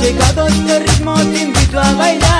Llegado a este ritmo te invito a bailar.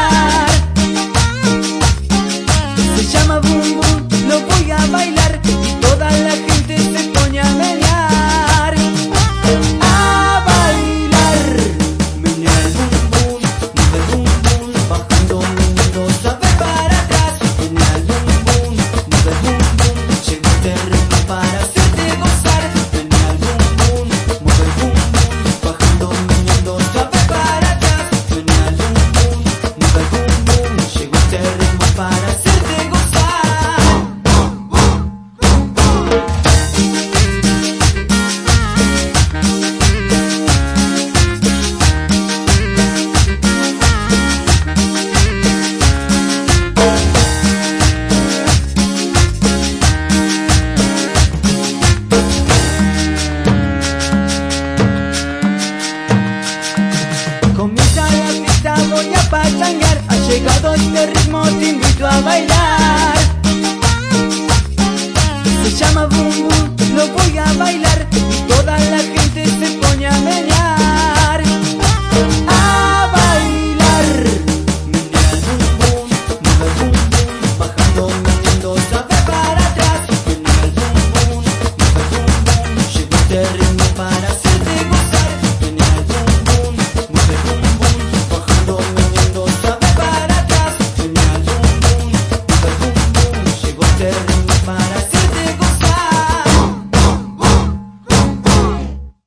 llama Boom Boom, lo voy a bailar. Y toda la gente